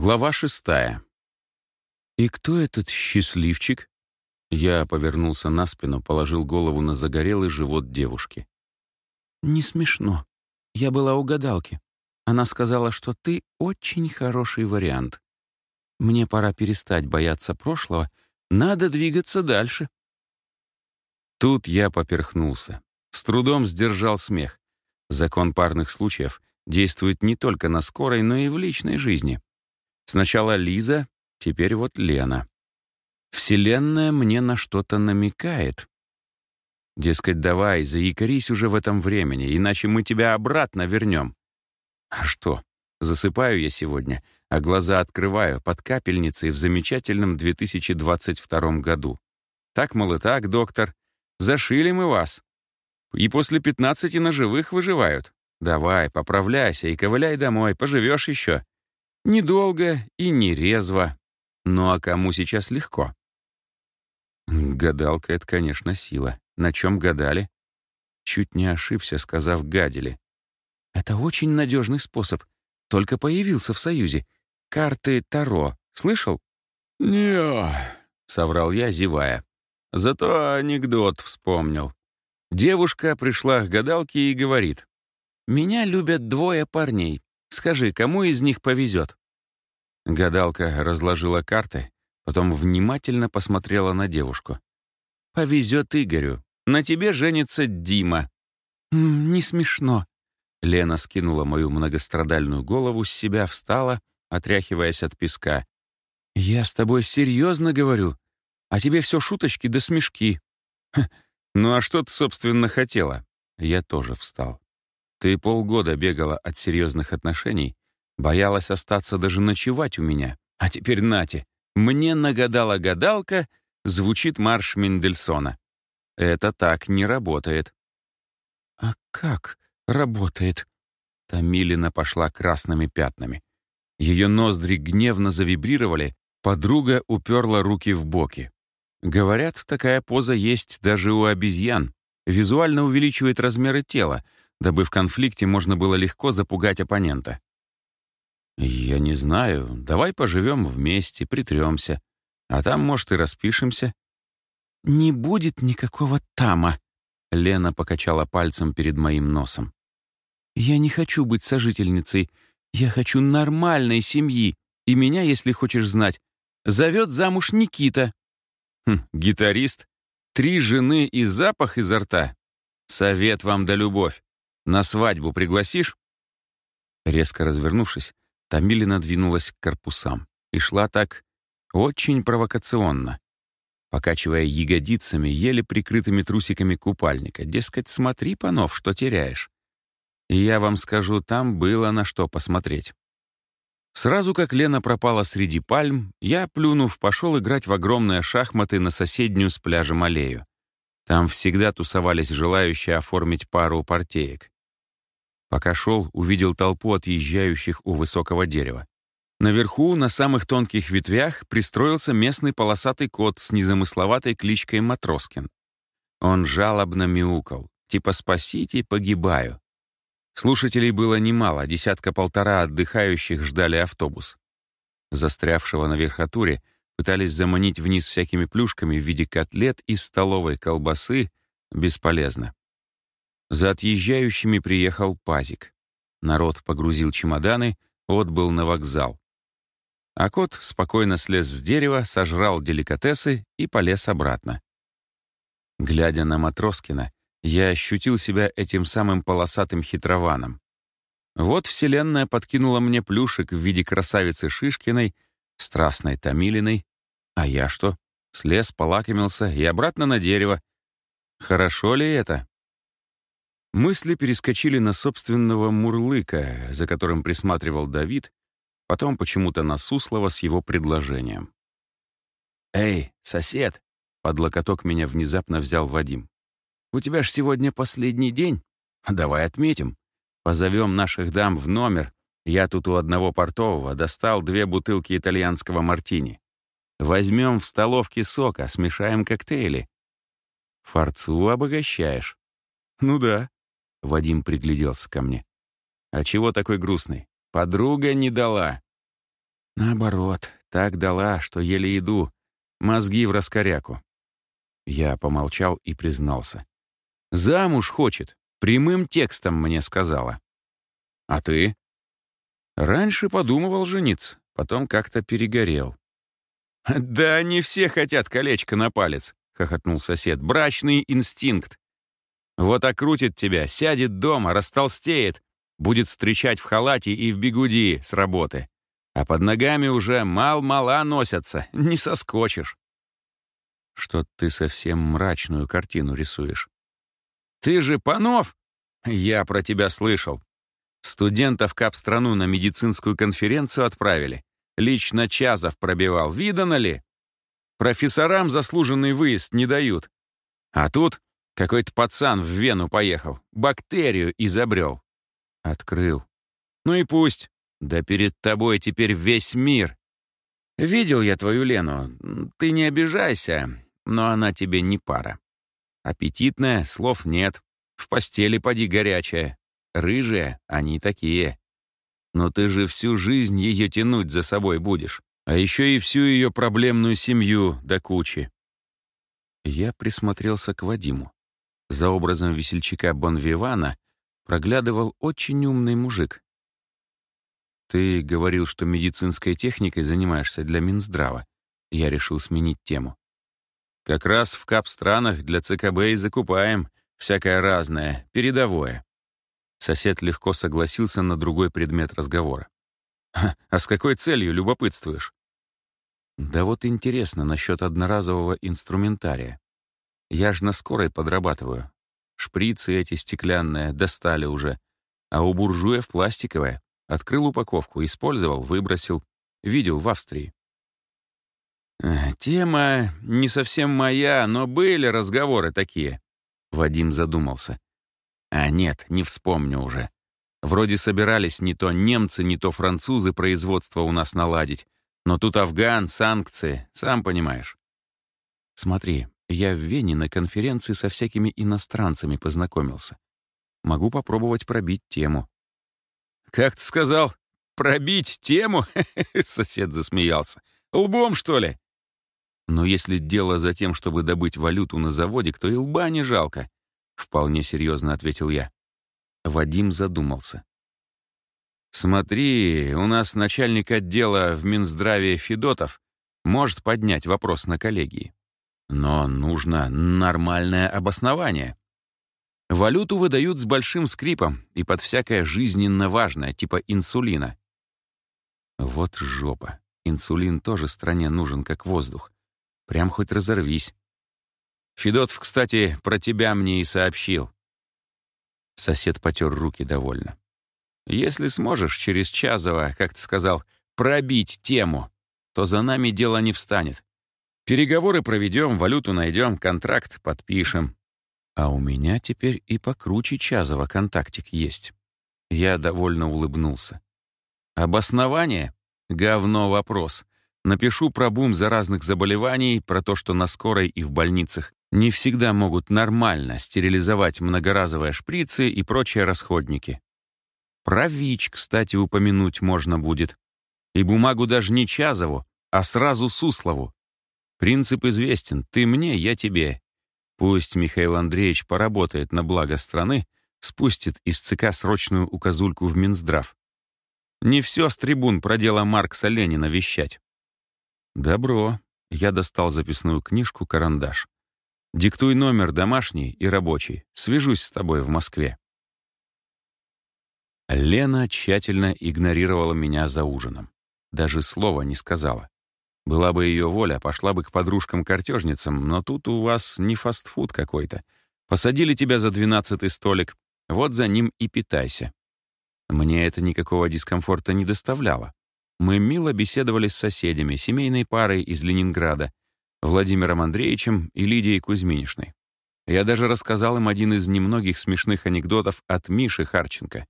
Глава шестая. «И кто этот счастливчик?» Я повернулся на спину, положил голову на загорелый живот девушки. «Не смешно. Я была у гадалки. Она сказала, что ты очень хороший вариант. Мне пора перестать бояться прошлого, надо двигаться дальше». Тут я поперхнулся. С трудом сдержал смех. Закон парных случаев действует не только на скорой, но и в личной жизни. Сначала Лиза, теперь вот Лена. Вселенная мне на что-то намекает. Дескать, давай, заикарись уже в этом времени, иначе мы тебя обратно вернем. А что, засыпаю я сегодня, а глаза открываю под капельницей в замечательном 2022 году. Так, мол, и так, доктор, зашили мы вас. И после 15 ножевых выживают. Давай, поправляйся и ковыляй домой, поживешь еще. Недолго и не резво. Ну а кому сейчас легко? Гадалка — это, конечно, сила. На чем гадали? Чуть не ошибся, сказав «гадили». Это очень надежный способ. Только появился в Союзе. Карты Таро. Слышал? не соврал я, зевая. Зато анекдот вспомнил. Девушка пришла к гадалке и говорит. «Меня любят двое парней. Скажи, кому из них повезет?» Гадалка разложила карты, потом внимательно посмотрела на девушку. «Повезет Игорю. На тебе женится Дима». «Не смешно». Лена скинула мою многострадальную голову с себя, встала, отряхиваясь от песка. «Я с тобой серьезно говорю, а тебе все шуточки да смешки». «Ну а что ты, собственно, хотела?» Я тоже встал. «Ты полгода бегала от серьезных отношений, боялась остаться даже ночевать у меня. А теперь нате, мне нагадала гадалка, звучит марш Мендельсона. Это так не работает». «А как работает?» Тамилина пошла красными пятнами. Ее ноздри гневно завибрировали, подруга уперла руки в боки. Говорят, такая поза есть даже у обезьян. Визуально увеличивает размеры тела, дабы в конфликте можно было легко запугать оппонента. «Я не знаю. Давай поживем вместе, притремся. А там, может, и распишемся». «Не будет никакого тама», — Лена покачала пальцем перед моим носом. «Я не хочу быть сожительницей. Я хочу нормальной семьи. И меня, если хочешь знать, зовет замуж Никита». Хм, гитарист? Три жены и запах изо рта? Совет вам да любовь. На свадьбу пригласишь?» Резко развернувшись, Тамилина двинулась к корпусам и шла так очень провокационно, покачивая ягодицами, еле прикрытыми трусиками купальника. Дескать, смотри, панов, что теряешь. И я вам скажу, там было на что посмотреть. Сразу как Лена пропала среди пальм, я, плюнув, пошел играть в огромные шахматы на соседнюю с пляжем аллею. Там всегда тусовались желающие оформить пару партеек. Пока шел, увидел толпу отъезжающих у высокого дерева. Наверху, на самых тонких ветвях, пристроился местный полосатый кот с незамысловатой кличкой Матроскин. Он жалобно мяукал, типа «спасите, погибаю». Слушателей было немало, десятка-полтора отдыхающих ждали автобус. Застрявшего на верхотуре пытались заманить вниз всякими плюшками в виде котлет из столовой колбасы, бесполезно. За отъезжающими приехал пазик. Народ погрузил чемоданы, отбыл на вокзал. А кот спокойно слез с дерева, сожрал деликатесы и полез обратно. Глядя на Матроскина, я ощутил себя этим самым полосатым хитрованом. Вот Вселенная подкинула мне плюшек в виде красавицы Шишкиной, страстной Томилиной, а я что? Слез, полакомился и обратно на дерево. Хорошо ли это? Мысли перескочили на собственного Мурлыка, за которым присматривал Давид, потом почему-то на Суслова с его предложением. «Эй, сосед!» — под локоток меня внезапно взял Вадим. У тебя ж сегодня последний день. Давай отметим. Позовем наших дам в номер. Я тут у одного портового достал две бутылки итальянского мартини. Возьмем в столовке сока, смешаем коктейли. Форцу обогащаешь. Ну да. Вадим пригляделся ко мне. А чего такой грустный? Подруга не дала. Наоборот, так дала, что еле иду. Мозги в раскоряку. Я помолчал и признался. Замуж хочет. Прямым текстом мне сказала. А ты? Раньше подумывал жениться, потом как-то перегорел. «Да не все хотят колечко на палец», — хохотнул сосед. «Брачный инстинкт. Вот окрутит тебя, сядет дома, растолстеет, будет встречать в халате и в бегуди с работы. А под ногами уже мал-мала носятся, не соскочишь». «Что ты совсем мрачную картину рисуешь?» «Ты же Панов?» «Я про тебя слышал. Студентов кап-страну на медицинскую конференцию отправили. Лично Чазов пробивал. Видано ли? Профессорам заслуженный выезд не дают. А тут какой-то пацан в Вену поехал. Бактерию изобрел. Открыл. Ну и пусть. Да перед тобой теперь весь мир. Видел я твою Лену. Ты не обижайся, но она тебе не пара. Аппетитная, слов нет. В постели поди горячая. Рыжие, они такие. Но ты же всю жизнь ее тянуть за собой будешь. А еще и всю ее проблемную семью до кучи. Я присмотрелся к Вадиму. За образом весельчака Бонвивана проглядывал очень умный мужик. «Ты говорил, что медицинской техникой занимаешься для Минздрава». Я решил сменить тему. «Как раз в кап-странах для ЦКБ и закупаем всякое разное, передовое. Сосед легко согласился на другой предмет разговора. «А с какой целью любопытствуешь?» «Да вот интересно насчет одноразового инструментария. Я ж на скорой подрабатываю. Шприцы эти стеклянные достали уже, а у буржуев пластиковая. Открыл упаковку, использовал, выбросил. Видел в Австрии. «Тема не совсем моя, но были разговоры такие», — Вадим задумался. А нет, не вспомню уже. Вроде собирались не то немцы, не то французы производство у нас наладить. Но тут Афган, санкции, сам понимаешь. Смотри, я в Вене на конференции со всякими иностранцами познакомился. Могу попробовать пробить тему. «Как ты сказал? Пробить тему?» Сосед засмеялся. «Лбом, что ли?» Но если дело за тем, чтобы добыть валюту на заводе, то и лба не жалко. Вполне серьезно ответил я. Вадим задумался. «Смотри, у нас начальник отдела в Минздраве Федотов может поднять вопрос на коллегии. Но нужно нормальное обоснование. Валюту выдают с большим скрипом и под всякое жизненно важное, типа инсулина. Вот жопа. Инсулин тоже стране нужен как воздух. Прям хоть разорвись. Федотов, кстати, про тебя мне и сообщил». Сосед потер руки довольно. «Если сможешь через Чазова, как ты сказал, пробить тему, то за нами дело не встанет. Переговоры проведем, валюту найдем, контракт подпишем. А у меня теперь и покруче Чазова контактик есть». Я довольно улыбнулся. «Обоснование? Говно вопрос. Напишу про бум заразных заболеваний, про то, что на скорой и в больницах не всегда могут нормально стерилизовать многоразовые шприцы и прочие расходники. Про ВИЧ, кстати, упомянуть можно будет. И бумагу даже не Чазову, а сразу Суслову. Принцип известен — ты мне, я тебе. Пусть Михаил Андреевич поработает на благо страны, спустит из ЦК срочную указульку в Минздрав. Не все с трибун про дело Маркса Ленина вещать. Добро. Я достал записную книжку, карандаш. Диктуй номер домашний и рабочий. Свяжусь с тобой в Москве. Лена тщательно игнорировала меня за ужином. Даже слова не сказала. Была бы ее воля, пошла бы к подружкам-картежницам, но тут у вас не фастфуд какой-то. Посадили тебя за двенадцатый столик, вот за ним и питайся. Мне это никакого дискомфорта не доставляло. Мы мило беседовали с соседями, семейной парой из Ленинграда, Владимиром Андреевичем и Лидией Кузьминишной. Я даже рассказал им один из немногих смешных анекдотов от Миши Харченко.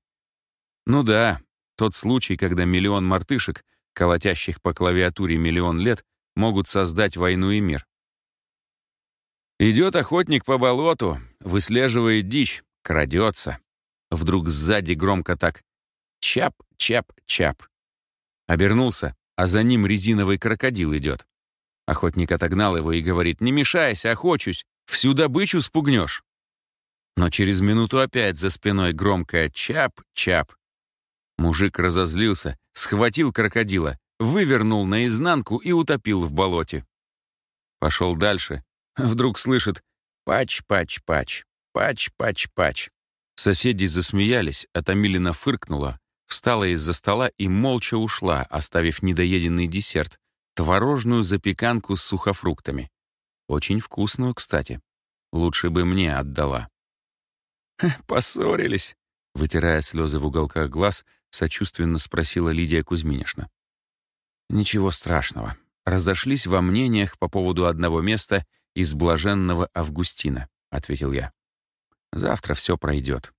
Ну да, тот случай, когда миллион мартышек, колотящих по клавиатуре миллион лет, могут создать войну и мир. Идет охотник по болоту, выслеживает дичь, крадется. Вдруг сзади громко так «чап, чап, чап». Обернулся, а за ним резиновый крокодил идет. Охотник отогнал его и говорит, «Не мешайся, охочусь, всю добычу спугнешь». Но через минуту опять за спиной громкое «чап-чап». Мужик разозлился, схватил крокодила, вывернул наизнанку и утопил в болоте. Пошел дальше. Вдруг слышит «пач-пач-пач, пач-пач-пач». Соседи засмеялись, а Томилина фыркнула, встала из-за стола и молча ушла, оставив недоеденный десерт, творожную запеканку с сухофруктами. Очень вкусную, кстати. Лучше бы мне отдала. «Поссорились», — вытирая слезы в уголках глаз, сочувственно спросила Лидия Кузьминишна. «Ничего страшного. Разошлись во мнениях по поводу одного места из блаженного Августина», — ответил я. «Завтра все пройдет».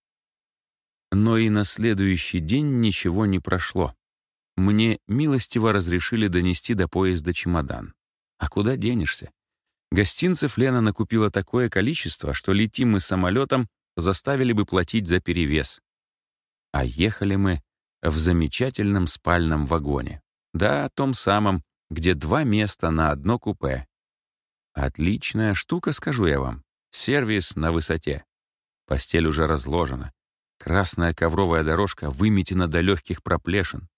Но и на следующий день ничего не прошло. Мне милостиво разрешили донести до поезда чемодан. А куда денешься? Гостинцев Лена накупила такое количество, что летим мы самолетом, заставили бы платить за перевес. А ехали мы в замечательном спальном вагоне. Да, том самом, где два места на одно купе. Отличная штука, скажу я вам. Сервис на высоте. Постель уже разложена. Красная ковровая дорожка выметена до легких проплешин.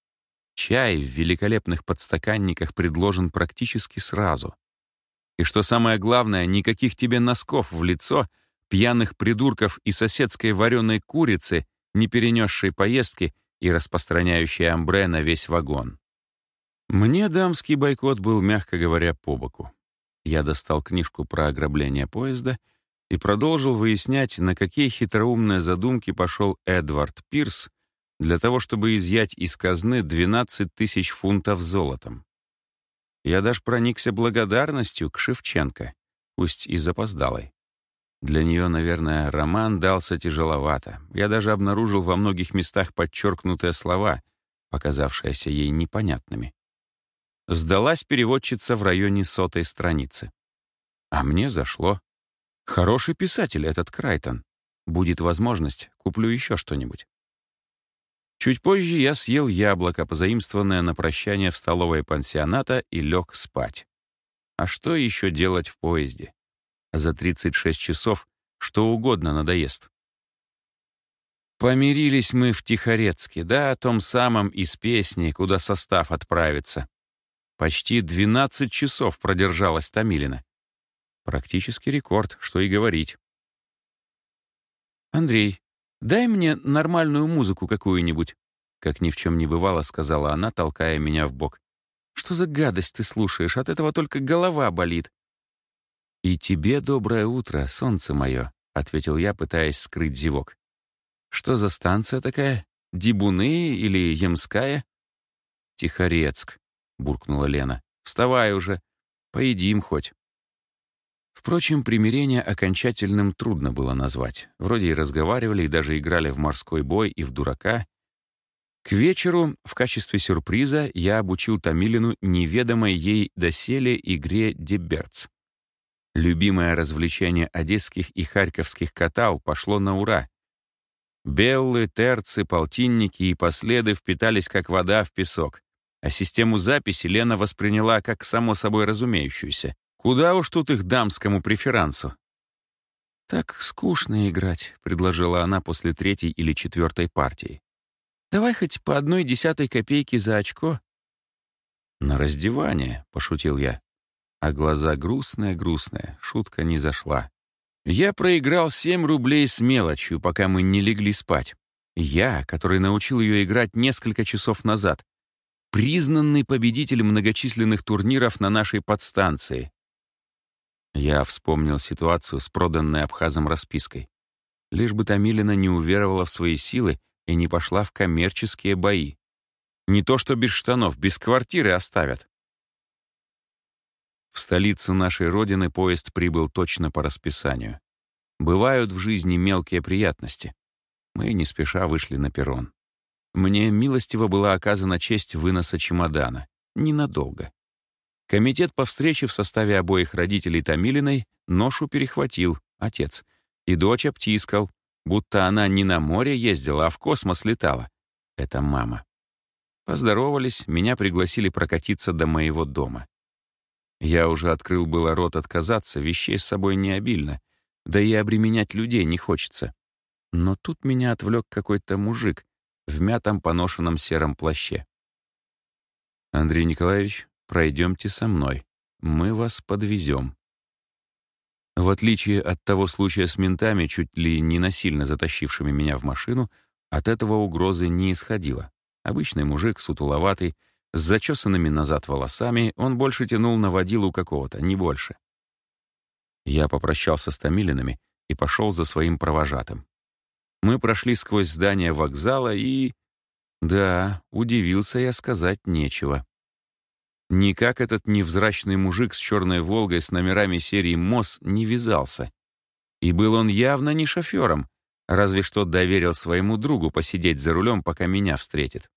Чай в великолепных подстаканниках предложен практически сразу. И что самое главное, никаких тебе носков в лицо, пьяных придурков и соседской вареной курицы, не перенесшей поездки и распространяющей амбре на весь вагон. Мне дамский бойкот был, мягко говоря, по боку. Я достал книжку про ограбление поезда и продолжил выяснять, на какие хитроумные задумки пошел Эдвард Пирс для того, чтобы изъять из казны 12 тысяч фунтов золотом. Я даже проникся благодарностью к Шевченко, пусть и запоздалой. Для нее, наверное, роман дался тяжеловато. Я даже обнаружил во многих местах подчеркнутые слова, показавшиеся ей непонятными. Сдалась переводчица в районе сотой страницы. А мне зашло. Хороший писатель этот Крайтон. Будет возможность, куплю еще что-нибудь. Чуть позже я съел яблоко, позаимствованное на прощание в столовой пансионата, и лег спать. А что еще делать в поезде? За 36 часов что угодно надоест. Помирились мы в Тихорецке, да, о том самом из песни, куда состав отправится. Почти 12 часов продержалась Томилина. Практически рекорд, что и говорить. «Андрей, дай мне нормальную музыку какую-нибудь», как ни в чем не бывало, сказала она, толкая меня в бок. «Что за гадость ты слушаешь? От этого только голова болит». «И тебе доброе утро, солнце мое», — ответил я, пытаясь скрыть зевок. «Что за станция такая? Дибуны или Ямская?» «Тихорецк», — буркнула Лена. «Вставай уже. Поедим хоть». Впрочем, примирение окончательным трудно было назвать. Вроде и разговаривали, и даже играли в морской бой и в дурака, к вечеру в качестве сюрприза я обучил Томилину неведомой ей доселе игре «Деберц». Любимое развлечение одесских и харьковских катал пошло на ура. Беллы, терцы, полтинники и последы впитались как вода в песок, а систему записи Лена восприняла как само собой разумеющуюся. Куда уж тут их дамскому преферансу? «Так скучно играть», — предложила она после третьей или четвертой партии. Давай хоть по одной десятой копейки за очко». «На раздевание», — пошутил я. А глаза грустные-грустные, шутка не зашла. Я проиграл семь рублей с мелочью, пока мы не легли спать. Я, который научил ее играть несколько часов назад. Признанный победитель многочисленных турниров на нашей подстанции. Я вспомнил ситуацию с проданной Абхазом распиской. Лишь бы Томилина не уверовала в свои силы и не пошла в коммерческие бои. Не то что без штанов, без квартиры оставят. В столицу нашей родины поезд прибыл точно по расписанию. Бывают в жизни мелкие приятности. Мы не спеша вышли на перрон. Мне милостиво была оказана честь выноса чемодана. Ненадолго. Комитет по встрече в составе обоих родителей Томилиной ношу перехватил, отец, и дочь обтискал, будто она не на море ездила, а в космос летала. Это мама. Поздоровались, меня пригласили прокатиться до моего дома. Я уже открыл было рот отказаться, вещей с собой не обильно, да и обременять людей не хочется. Но тут меня отвлек какой-то мужик в мятом поношенном сером плаще. «Андрей Николаевич, пройдемте со мной. Мы вас подвезем». В отличие от того случая с ментами, чуть ли не насильно затащившими меня в машину, от этого угрозы не исходило. Обычный мужик, сутуловатый, с зачесанными назад волосами, он больше тянул на водилу какого-то, не больше. Я попрощался с Томилинами и пошел за своим провожатым. Мы прошли сквозь здание вокзала и... Да, удивился я сказать нечего. Никак этот невзрачный мужик с черной «Волгой» с номерами серии МОС не вязался. И был он явно не шофером, разве что доверил своему другу посидеть за рулем, пока меня встретит.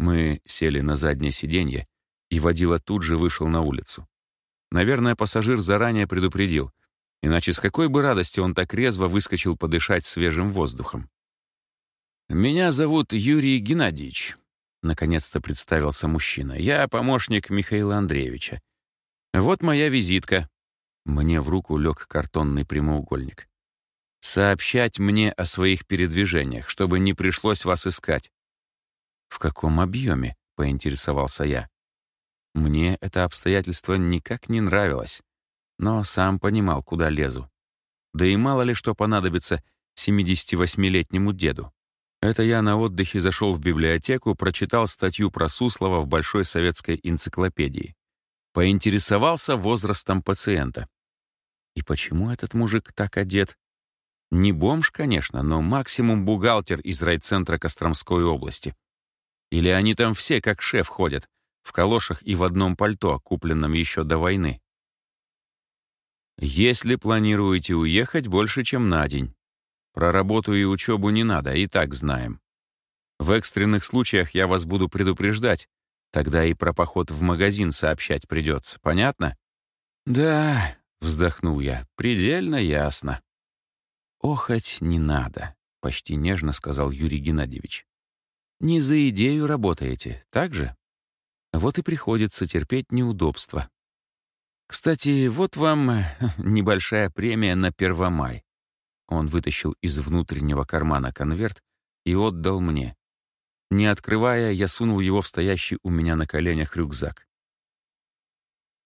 Мы сели на заднее сиденье, и водила тут же вышел на улицу. Наверное, пассажир заранее предупредил, иначе с какой бы радости он так резво выскочил подышать свежим воздухом. «Меня зовут Юрий Геннадьевич», Наконец-то представился мужчина. «Я помощник Михаила Андреевича. Вот моя визитка». Мне в руку лег картонный прямоугольник. «Сообщать мне о своих передвижениях, чтобы не пришлось вас искать». «В каком объеме?» — поинтересовался я. Мне это обстоятельство никак не нравилось, но сам понимал, куда лезу. Да и мало ли что понадобится 78-летнему деду. Это я на отдыхе зашел в библиотеку, прочитал статью про Суслова в Большой советской энциклопедии. Поинтересовался возрастом пациента. И почему этот мужик так одет? Не бомж, конечно, но максимум бухгалтер из райцентра Костромской области. Или они там все как шеф ходят, в калошах и в одном пальто, купленном еще до войны. Если планируете уехать больше, чем на день, про работу и учебу не надо, и так знаем. В экстренных случаях я вас буду предупреждать. Тогда и про поход в магазин сообщать придется. Понятно? Да, вздохнул я, предельно ясно. Охоть не надо, почти нежно сказал Юрий Геннадьевич. Не за идею работаете, так же? Вот и приходится терпеть неудобства. Кстати, вот вам небольшая премия на Первомай. Он вытащил из внутреннего кармана конверт и отдал мне. Не открывая, я сунул его в стоящий у меня на коленях рюкзак.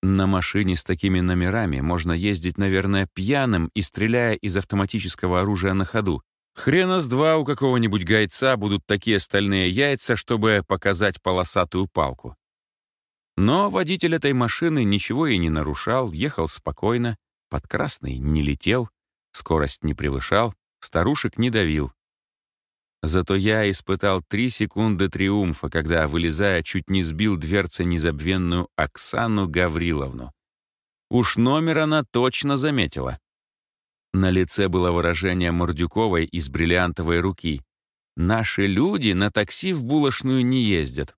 На машине с такими номерами можно ездить, наверное, пьяным и стреляя из автоматического оружия на ходу. Хрена с два у какого-нибудь гайца будут такие стальные яйца, чтобы показать полосатую палку. Но водитель этой машины ничего и не нарушал, ехал спокойно, под красный не летел, Скорость не превышал, старушек не давил. Зато я испытал три секунды триумфа, когда, вылезая, чуть не сбил дверцы незабвенную Оксану Гавриловну. Уж номер она точно заметила. На лице было выражение Мордюковой из бриллиантовой руки. «Наши люди на такси в булочную не ездят».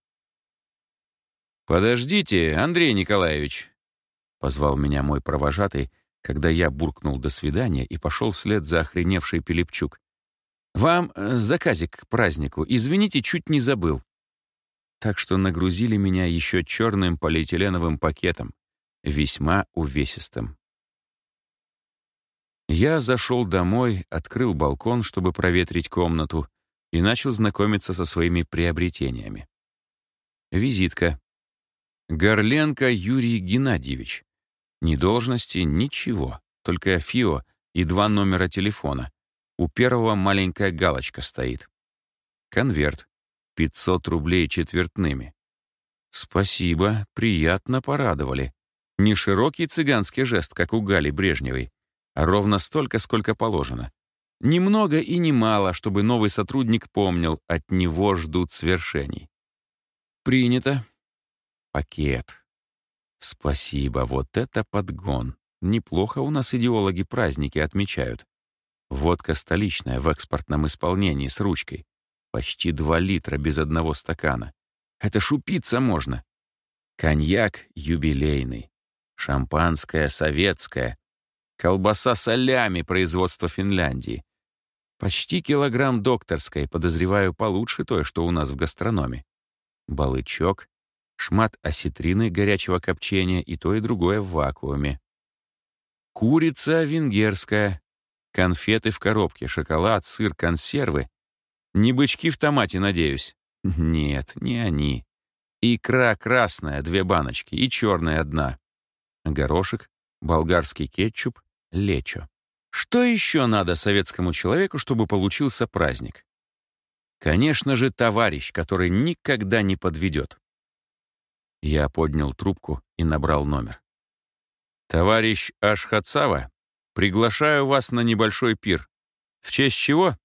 «Подождите, Андрей Николаевич», — позвал меня мой провожатый, когда я буркнул «до свидания» и пошел вслед за охреневшей Пилипчук. «Вам э, заказик к празднику. Извините, чуть не забыл». Так что нагрузили меня еще черным полиэтиленовым пакетом, весьма увесистым. Я зашел домой, открыл балкон, чтобы проветрить комнату, и начал знакомиться со своими приобретениями. Визитка. Горленко Юрий Геннадьевич. Ни должности, ничего, только ФИО и два номера телефона. У первого маленькая галочка стоит. Конверт. 500 рублей четвертными. Спасибо, приятно порадовали. Не широкий цыганский жест, как у Гали Брежневой, а ровно столько, сколько положено. Немного и немало, чтобы новый сотрудник помнил, от него ждут свершений. Принято. Пакет. Спасибо, вот это подгон. Неплохо у нас идеологи праздники отмечают. Водка столичная в экспортном исполнении с ручкой. Почти два литра без одного стакана. Это шупиться можно. Коньяк юбилейный. Шампанское советское. Колбаса солями производства Финляндии. Почти килограмм докторской, подозреваю, получше той, что у нас в гастрономе. Балычок, шмат осетрины горячего копчения и то и другое в вакууме. Курица венгерская, конфеты в коробке, шоколад, сыр, консервы. Не бычки в томате, надеюсь? Нет, не они. Икра красная, две баночки, и черная одна. Горошек, болгарский кетчуп, лечо. Что еще надо советскому человеку, чтобы получился праздник? Конечно же, товарищ, который никогда не подведет. Я поднял трубку и набрал номер. «Товарищ Ашхацава, приглашаю вас на небольшой пир. В честь чего?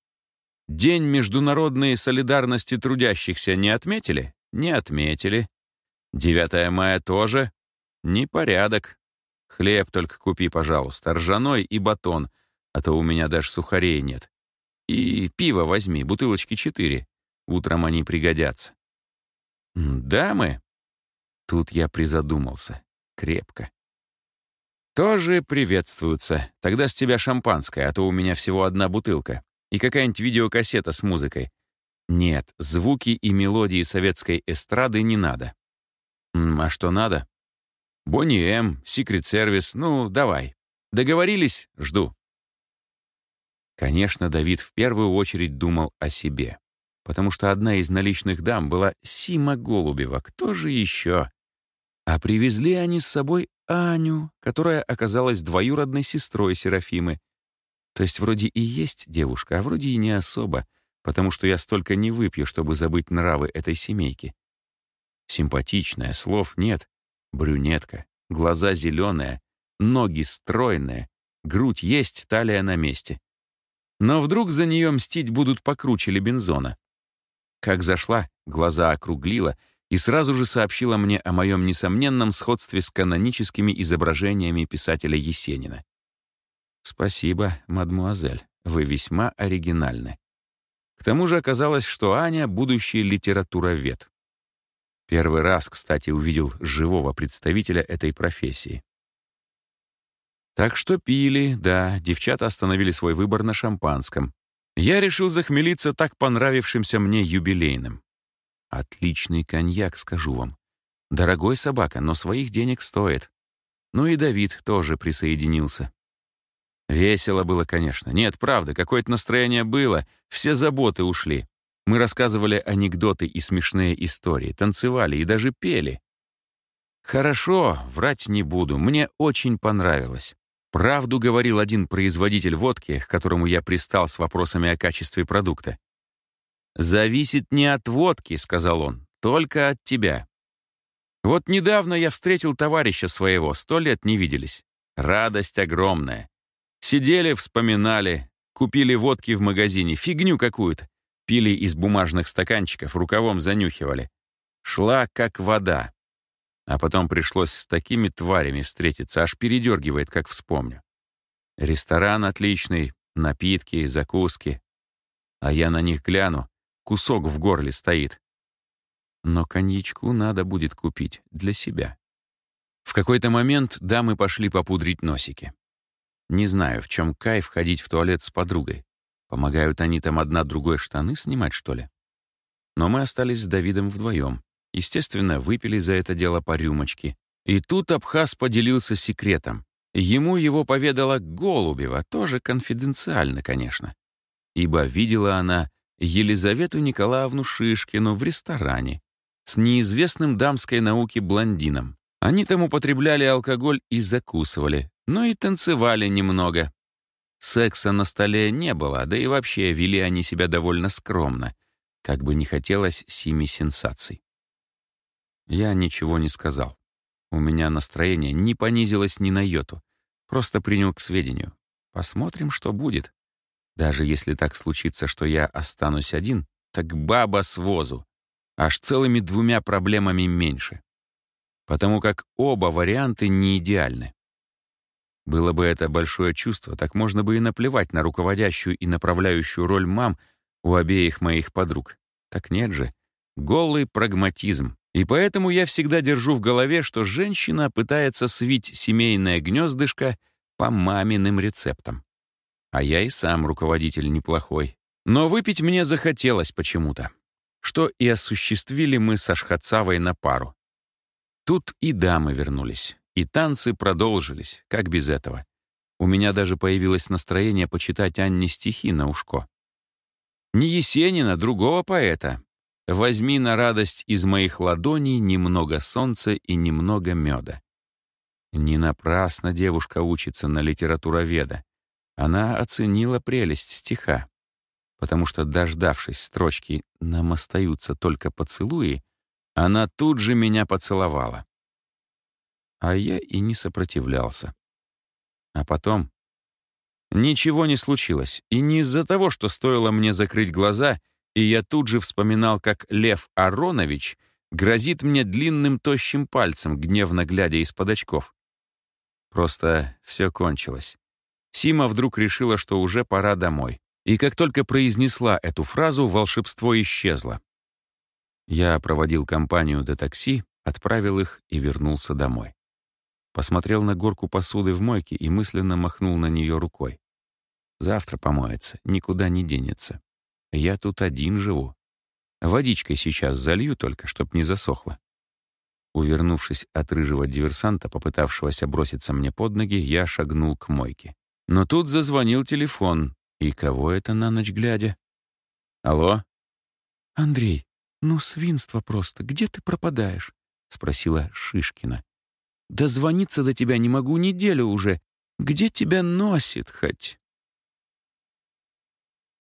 День международной солидарности трудящихся не отметили? Не отметили. 9 мая тоже? Непорядок. Хлеб только купи, пожалуйста, ржаной и батон, а то у меня даже сухарей нет. И пиво возьми, бутылочки четыре. Утром они пригодятся. Дамы? Тут я призадумался. Крепко. Тоже приветствуются. Тогда с тебя шампанское, а то у меня всего одна бутылка. И какая-нибудь видеокассета с музыкой. Нет, звуки и мелодии советской эстрады не надо. А что надо? Бонни М, Секрет Сервис, ну, давай. Договорились? Жду. Конечно, Давид в первую очередь думал о себе, потому что одна из наличных дам была Сима Голубева. Кто же еще? А привезли они с собой Аню, которая оказалась двоюродной сестрой Серафимы. То есть вроде и есть девушка, а вроде и не особо, потому что я столько не выпью, чтобы забыть нравы этой семейки. Симпатичная, слов нет. Брюнетка, глаза зеленые, ноги стройные, грудь есть, талия на месте. Но вдруг за нее мстить будут покруче Лебензона. Как зашла, глаза округлила и сразу же сообщила мне о моем несомненном сходстве с каноническими изображениями писателя Есенина. «Спасибо, мадмуазель, вы весьма оригинальны». К тому же оказалось, что Аня — будущий литературовед. Первый раз, кстати, увидел живого представителя этой профессии. Так что пили, да, девчата остановили свой выбор на шампанском. Я решил захмелиться так понравившимся мне юбилейным. Отличный коньяк, скажу вам. Дорогой собака, но своих денег стоит. Ну и Давид тоже присоединился. Весело было, конечно. Нет, правда, какое-то настроение было, все заботы ушли. Мы рассказывали анекдоты и смешные истории, танцевали и даже пели. Хорошо, врать не буду, мне очень понравилось. Правду говорил один производитель водки, к которому я пристал с вопросами о качестве продукта. «Зависит не от водки», — сказал он, — «только от тебя». Вот недавно я встретил товарища своего, сто лет не виделись. Радость огромная. Сидели, вспоминали, купили водки в магазине, фигню какую-то. Пили из бумажных стаканчиков, рукавом занюхивали. Шла как вода. А потом пришлось с такими тварями встретиться, аж передергивает, как вспомню. Ресторан отличный, напитки, закуски. А я на них гляну, кусок в горле стоит. Но коньячку надо будет купить для себя. В какой-то момент дамы пошли попудрить носики. Не знаю, в чем кайф ходить в туалет с подругой. Помогают они там одна другой штаны снимать, что ли? Но мы остались с Давидом вдвоем. Естественно, выпили за это дело по рюмочке. И тут Абхаз поделился секретом. Ему его поведала Голубева, тоже конфиденциально, конечно. Ибо видела она Елизавету Николаевну Шишкину в ресторане с неизвестным дамской науки блондином. Они там употребляли алкоголь и закусывали, но и танцевали немного. Секса на столе не было, да и вообще вели они себя довольно скромно, как бы не хотелось семи сенсаций. Я ничего не сказал. У меня настроение не понизилось ни на йоту. Просто принял к сведению. Посмотрим, что будет. Даже если так случится, что я останусь один, так баба с возу. Аж целыми двумя проблемами меньше. Потому как оба варианты не идеальны. Было бы это большое чувство, так можно бы и наплевать на руководящую и направляющую роль мам у обеих моих подруг. Так нет же. Голый прагматизм. И поэтому я всегда держу в голове, что женщина пытается свить семейное гнездышко по маминым рецептам. А я и сам руководитель неплохой. Но выпить мне захотелось почему-то. Что и осуществили мы со Шхацавой на пару. Тут и дамы вернулись, и танцы продолжились, как без этого. У меня даже появилось настроение почитать Анне стихи на ушко. Не Есенина, другого поэта. «Возьми на радость из моих ладоней немного солнца и немного меда». Не напрасно девушка учится на литературоведа. Она оценила прелесть стиха, потому что, дождавшись строчки «Нам остаются только поцелуи», она тут же меня поцеловала. А я и не сопротивлялся. А потом... Ничего не случилось, и не из-за того, что стоило мне закрыть глаза, и я тут же вспоминал, как Лев Аронович грозит мне длинным тощим пальцем, гневно глядя из-под очков. Просто все кончилось. Сима вдруг решила, что уже пора домой. И как только произнесла эту фразу, волшебство исчезло. Я проводил компанию до такси, отправил их и вернулся домой. Посмотрел на горку посуды в мойке и мысленно махнул на нее рукой. Завтра помоется, никуда не денется. Я тут один живу. Водичкой сейчас залью только, чтоб не засохло. Увернувшись от рыжего диверсанта, попытавшегося броситься мне под ноги, я шагнул к мойке. Но тут зазвонил телефон. И кого это на ночь глядя? Алло? «Андрей, ну свинство просто. Где ты пропадаешь?» — спросила Шишкина. Дозвониться до тебя не могу неделю уже. Где тебя носит хоть?»